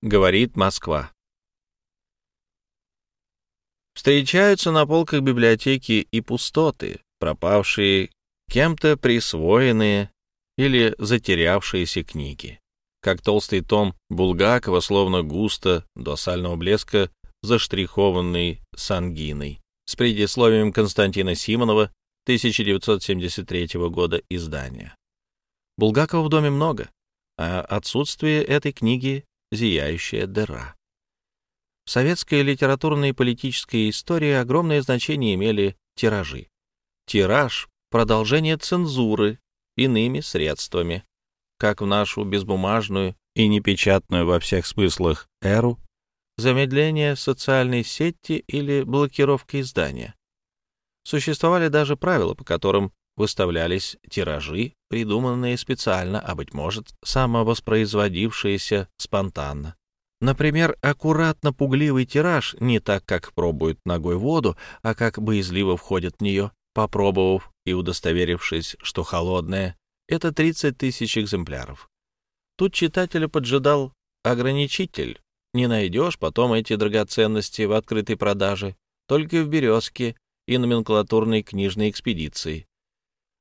Говорит Москва. Встречаются на полках библиотеки и пустоты, пропавшие, кем-то присвоенные или затерявшиеся книги. Как толстый том Булгакова, словно густо до сального блеска, заштрихованный сангиной, с предисловием Константина Симонова 1973 года издания. Булгакова в доме много, а отсутствие этой книги — зияющая дыра. В советской литературной и политической истории огромное значение имели тиражи. Тираж — продолжение цензуры иными средствами, как в нашу безбумажную и непечатную во всех смыслах эру, замедление социальной сети или блокировка издания. Существовали даже правила, по которым выставлялись тиражи, придуманные специально, а, быть может, самовоспроизводившиеся спонтанно. Например, аккуратно пугливый тираж не так, как пробуют ногой воду, а как боязливо входят в нее, попробовав и удостоверившись, что холодная, это 30 тысяч экземпляров. Тут читателя поджидал ограничитель. Не найдешь потом эти драгоценности в открытой продаже, только в «Березке» и номенклатурной книжной экспедиции.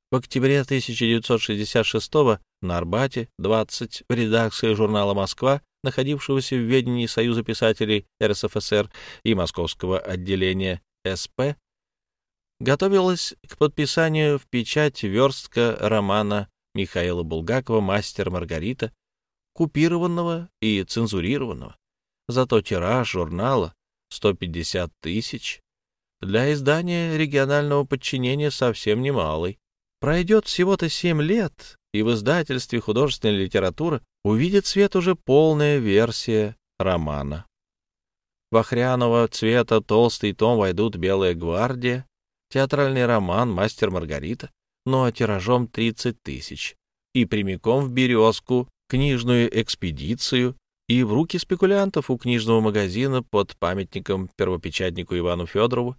В октябре 1966 на Арбате, 20, в редакции журнала «Москва», находившегося в ведении Союза писателей РСФСР и Московского отделения СП, готовилась к подписанию в печать верстка романа Михаила Булгакова «Мастер Маргарита», купированного и цензурированного. Зато тираж журнала 150 тысяч. Для издания регионального подчинения совсем немалый. Пройдет всего-то семь лет, и в издательстве художественной литературы увидит свет уже полная версия романа. В охряного цвета толстый том войдут «Белая гвардия», театральный роман «Мастер Маргарита», но тиражом 30 тысяч, и прямиком в «Березку», книжную экспедицию и в руки спекулянтов у книжного магазина под памятником первопечатнику Ивану Федорову,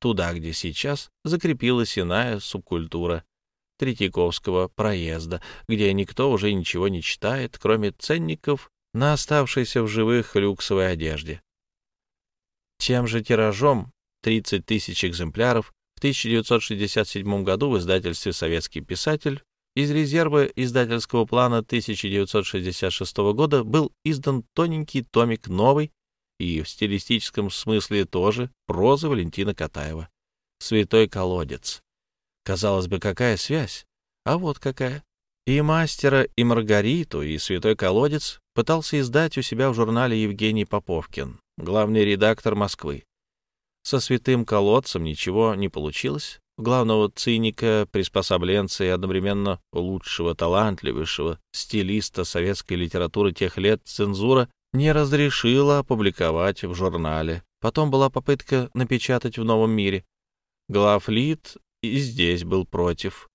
туда, где сейчас закрепилась иная субкультура Третьяковского проезда, где никто уже ничего не читает, кроме ценников на оставшейся в живых люксовой одежде. Тем же тиражом 30 тысяч экземпляров в 1967 году в издательстве «Советский писатель» из резерва издательского плана 1966 года был издан тоненький томик новый и в стилистическом смысле тоже проза Валентина Катаева «Святой колодец». Казалось бы, какая связь? А вот какая. И мастера, и Маргариту, и святой колодец пытался издать у себя в журнале Евгений Поповкин, главный редактор Москвы. Со святым колодцем ничего не получилось. Главного циника, приспособленца и одновременно лучшего, талантливейшего стилиста советской литературы тех лет цензура не разрешила опубликовать в журнале. Потом была попытка напечатать в «Новом мире». Главлит и здесь был против.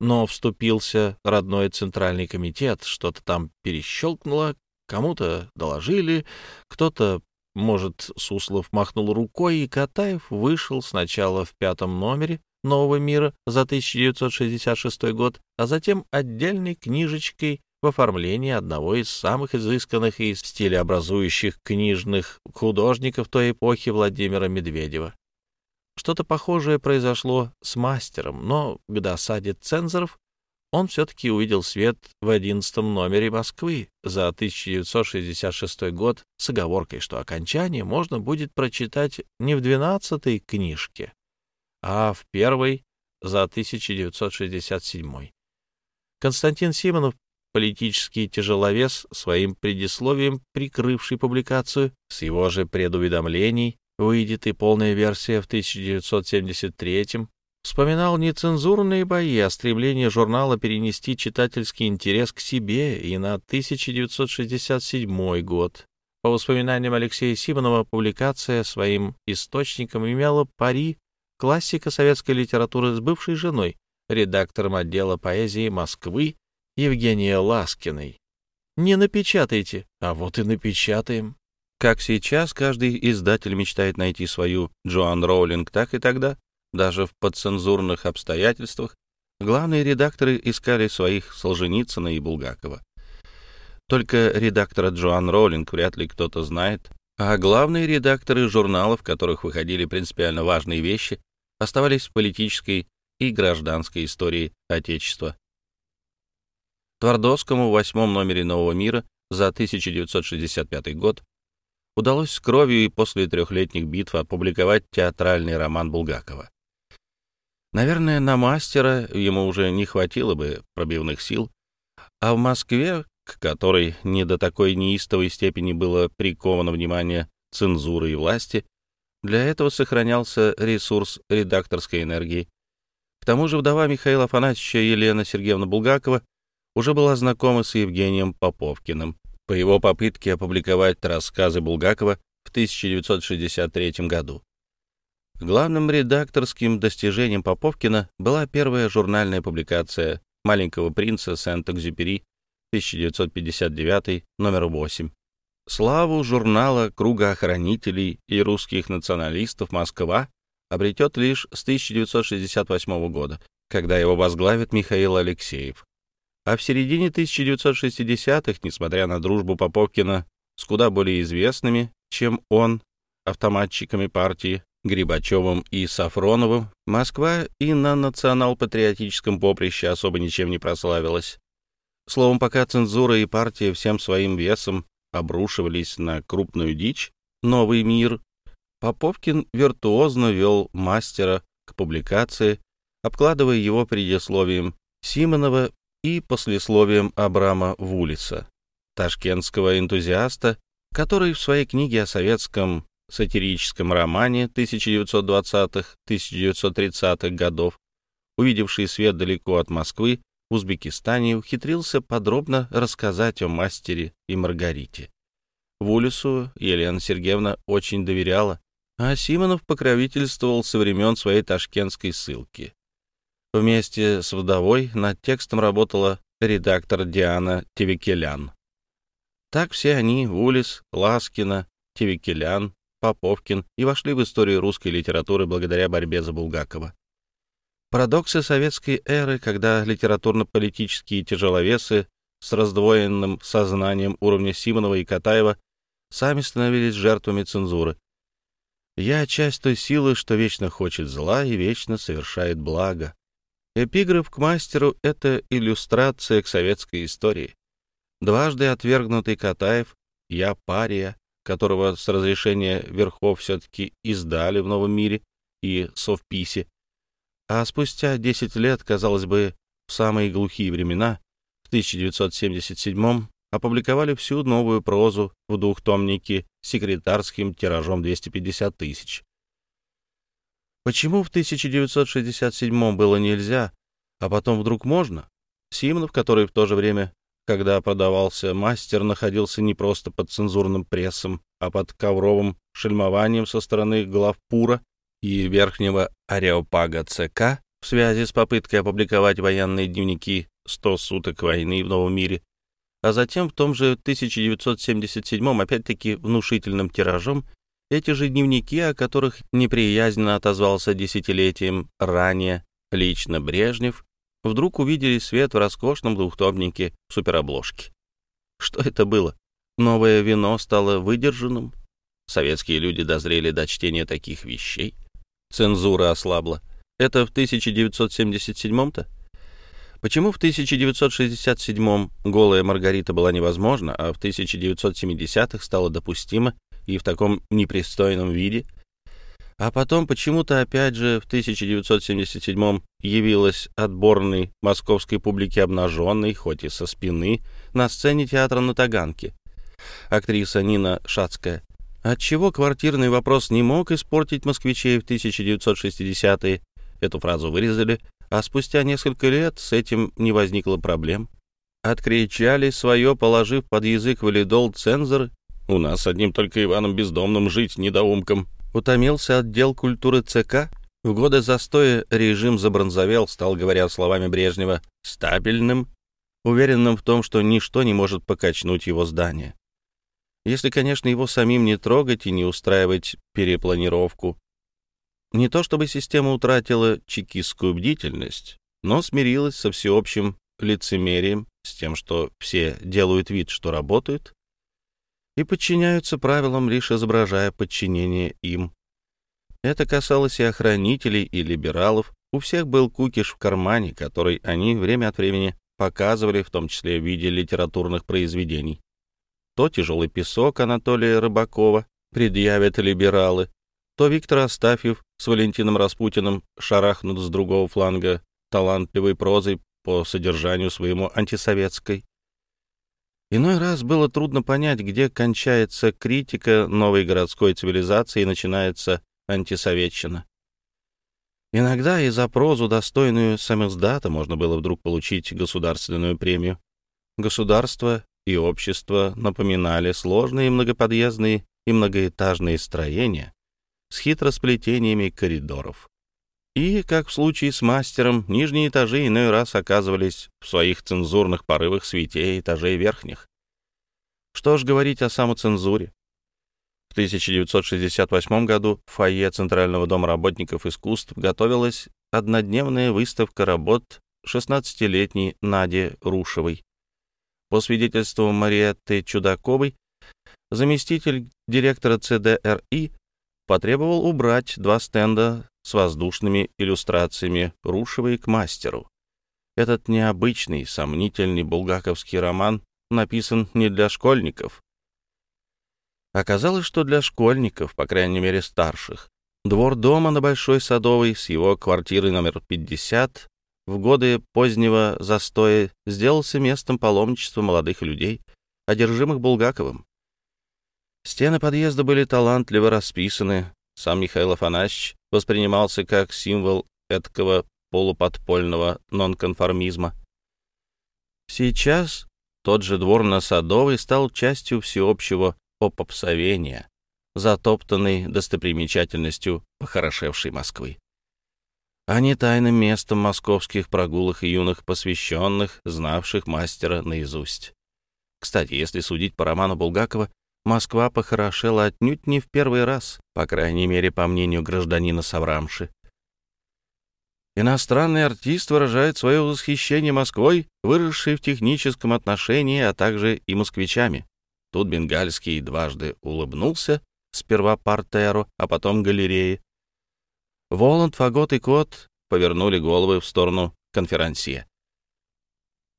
Но вступился родной центральный комитет, что-то там перещелкнуло, кому-то доложили, кто-то, может, Суслов махнул рукой, и Катаев вышел сначала в пятом номере «Нового мира» за 1966 год, а затем отдельной книжечкой в оформлении одного из самых изысканных и стилеобразующих книжных художников той эпохи Владимира Медведева. Что-то похожее произошло с мастером, но к досаде цензоров он все-таки увидел свет в одиннадцатом номере Москвы за 1966 год с оговоркой, что окончание можно будет прочитать не в двенадцатой книжке, а в первой за 1967. Константин Симонов, политический тяжеловес, своим предисловием прикрывший публикацию, с его же предуведомлений выйдет и полная версия в 1973-м, вспоминал нецензурные бои, о стремлении журнала перенести читательский интерес к себе и на 1967 год. По воспоминаниям Алексея Симонова, публикация своим источником имела пари классика советской литературы с бывшей женой, редактором отдела поэзии Москвы Евгения Ласкиной. Не напечатайте, а вот и напечатаем. Как сейчас каждый издатель мечтает найти свою Джоан Роулинг, так и тогда, даже в подцензурных обстоятельствах, главные редакторы искали своих Солженицына и Булгакова. Только редактора Джоан Роулинг вряд ли кто-то знает, а главные редакторы журналов, в которых выходили принципиально важные вещи, оставались в политической и гражданской истории Отечества. Твардовскому в восьмом номере «Нового мира» за 1965 год удалось с кровью и после трехлетних битв опубликовать театральный роман Булгакова. Наверное, на мастера ему уже не хватило бы пробивных сил, а в Москве, к которой не до такой неистовой степени было приковано внимание цензуры и власти, для этого сохранялся ресурс редакторской энергии. К тому же вдова Михаила Афанасьевича Елена Сергеевна Булгакова уже была знакома с Евгением Поповкиным по его попытке опубликовать рассказы Булгакова в 1963 году. Главным редакторским достижением Поповкина была первая журнальная публикация «Маленького принца Сент-Экзюпери» 1959, номер 8. Славу журнала «Круга охранителей» и русских националистов «Москва» обретет лишь с 1968 года, когда его возглавит Михаил Алексеев. А в середине 1960-х, несмотря на дружбу Поповкина с куда более известными, чем он, автоматчиками партии, Грибачевым и Сафроновым, Москва и на национал-патриотическом поприще особо ничем не прославилась. Словом, пока цензура и партия всем своим весом обрушивались на крупную дичь, новый мир, Поповкин виртуозно вел мастера к публикации, обкладывая его предисловием Симонова и послесловием Абрама Вулица, ташкентского энтузиаста, который в своей книге о советском сатирическом романе 1920-1930-х годов, увидевший свет далеко от Москвы, в Узбекистане, ухитрился подробно рассказать о мастере и Маргарите. Вулису Елена Сергеевна очень доверяла, а Симонов покровительствовал со времен своей ташкентской ссылки. Вместе с вдовой над текстом работала редактор Диана Тевикелян. Так все они, Вулис, Ласкина, Тевикелян, Поповкин, и вошли в историю русской литературы благодаря борьбе за Булгакова. Парадоксы советской эры, когда литературно-политические тяжеловесы с раздвоенным сознанием уровня Симонова и Катаева сами становились жертвами цензуры. «Я часть той силы, что вечно хочет зла и вечно совершает благо», Эпиграф к мастеру — это иллюстрация к советской истории. Дважды отвергнутый Катаев, я пария, которого с разрешения верхов все-таки издали в Новом мире и Совписе, а спустя 10 лет, казалось бы, в самые глухие времена, в 1977-м, опубликовали всю новую прозу в двухтомнике секретарским тиражом 250 тысяч. Почему в 1967 было нельзя, а потом вдруг можно? Симонов, который в то же время, когда продавался мастер, находился не просто под цензурным прессом, а под ковровым шельмованием со стороны главпура и верхнего ареопага ЦК в связи с попыткой опубликовать военные дневники «100 суток войны в новом мире», а затем в том же 1977 опять-таки внушительным тиражом эти же дневники, о которых неприязненно отозвался десятилетием ранее лично Брежнев, вдруг увидели свет в роскошном двухтомнике суперобложки. Что это было? Новое вино стало выдержанным? Советские люди дозрели до чтения таких вещей? Цензура ослабла. Это в 1977-то? Почему в 1967-м голая Маргарита была невозможна, а в 1970-х стало допустимо и в таком непристойном виде. А потом почему-то опять же в 1977-м явилась отборной московской публике обнаженной, хоть и со спины, на сцене театра на Таганке. Актриса Нина Шацкая. Отчего квартирный вопрос не мог испортить москвичей в 1960-е? Эту фразу вырезали, а спустя несколько лет с этим не возникло проблем. Откричали свое, положив под язык валидол цензоры, у нас одним только Иваном Бездомным жить недоумком. Утомился отдел культуры ЦК. В годы застоя режим забронзовел, стал, говоря словами Брежнева, стабильным, уверенным в том, что ничто не может покачнуть его здание. Если, конечно, его самим не трогать и не устраивать перепланировку. Не то чтобы система утратила чекистскую бдительность, но смирилась со всеобщим лицемерием, с тем, что все делают вид, что работают, и подчиняются правилам, лишь изображая подчинение им. Это касалось и охранителей, и либералов. У всех был кукиш в кармане, который они время от времени показывали, в том числе в виде литературных произведений. То тяжелый песок Анатолия Рыбакова предъявят либералы, то Виктор Астафьев с Валентином Распутиным шарахнут с другого фланга талантливой прозой по содержанию своему антисоветской. Иной раз было трудно понять, где кончается критика новой городской цивилизации и начинается антисоветчина. Иногда и за прозу, достойную самиздата, можно было вдруг получить государственную премию. Государство и общество напоминали сложные многоподъездные и многоэтажные строения с хитросплетениями коридоров. И, как в случае с мастером, нижние этажи иной раз оказывались в своих цензурных порывах святее этажей верхних. Что ж говорить о самоцензуре? В 1968 году в фойе Центрального дома работников искусств готовилась однодневная выставка работ 16-летней Нади Рушевой. По свидетельству Мариетты Чудаковой, заместитель директора ЦДРИ потребовал убрать два стенда с воздушными иллюстрациями Рушевой к мастеру. Этот необычный, сомнительный булгаковский роман написан не для школьников, Оказалось, что для школьников, по крайней мере старших, двор дома на Большой Садовой с его квартирой номер 50 в годы позднего застоя сделался местом паломничества молодых людей, одержимых Булгаковым. Стены подъезда были талантливо расписаны, сам Михаил Афанасьевич воспринимался как символ эткого полуподпольного нонконформизма. Сейчас тот же двор на Садовой стал частью всеобщего попопсовения, затоптанной достопримечательностью похорошевшей Москвы, а не тайным местом московских прогулок и юных посвященных, знавших мастера наизусть. Кстати, если судить по роману Булгакова, Москва похорошела отнюдь не в первый раз, по крайней мере, по мнению гражданина Саврамши. Иностранный артист выражает свое восхищение Москвой, выросшей в техническом отношении, а также и москвичами. Тут Бенгальский дважды улыбнулся, сперва портеру, а потом галерее. Воланд, Фагот и Кот повернули головы в сторону конферансье.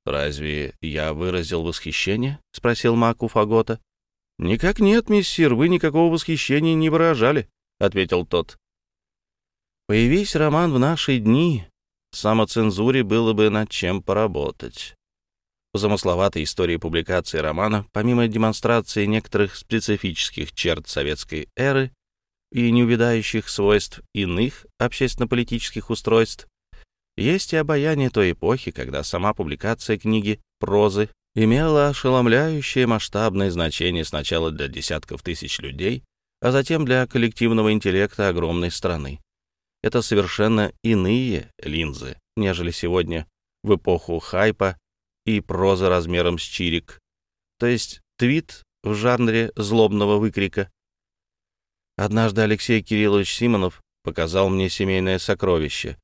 «Разве я выразил восхищение?» — спросил Мак у Фагота. «Никак нет, миссир, вы никакого восхищения не выражали», — ответил тот. «Появись роман в наши дни, самоцензуре было бы над чем поработать. В замысловатой истории публикации романа, помимо демонстрации некоторых специфических черт советской эры и неувидающих свойств иных общественно-политических устройств, есть и обаяние той эпохи, когда сама публикация книги прозы имела ошеломляющее масштабное значение сначала для десятков тысяч людей, а затем для коллективного интеллекта огромной страны. Это совершенно иные линзы, нежели сегодня в эпоху хайпа и проза размером с чирик, то есть твит в жанре злобного выкрика. Однажды Алексей Кириллович Симонов показал мне семейное сокровище.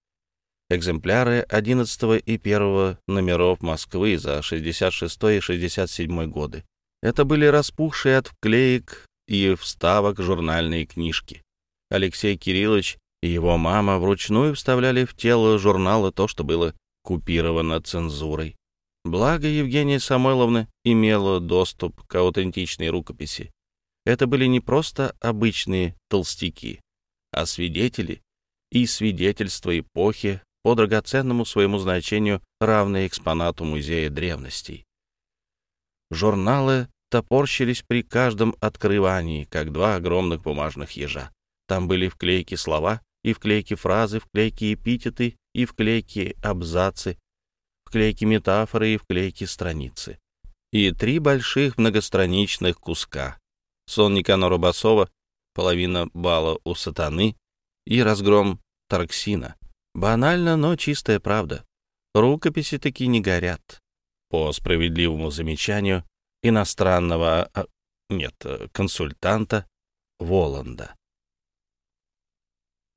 Экземпляры 11 и 1 номеров Москвы за 66 и 67 годы. Это были распухшие от вклеек и вставок журнальные книжки. Алексей Кириллович и его мама вручную вставляли в тело журнала то, что было купировано цензурой. Благо Евгения Самойловна имела доступ к аутентичной рукописи. Это были не просто обычные толстяки, а свидетели и свидетельства эпохи по драгоценному своему значению, равные экспонату Музея древностей. Журналы топорщились при каждом открывании, как два огромных бумажных ежа. Там были вклейки слова, и вклейки фразы, вклейки эпитеты, и вклейки абзацы, вклейки метафоры и вклейки страницы. И три больших многостраничных куска. Сон Никанора Басова, половина бала у сатаны и разгром Тарксина. Банально, но чистая правда. Рукописи таки не горят. По справедливому замечанию иностранного, а, нет, консультанта Воланда.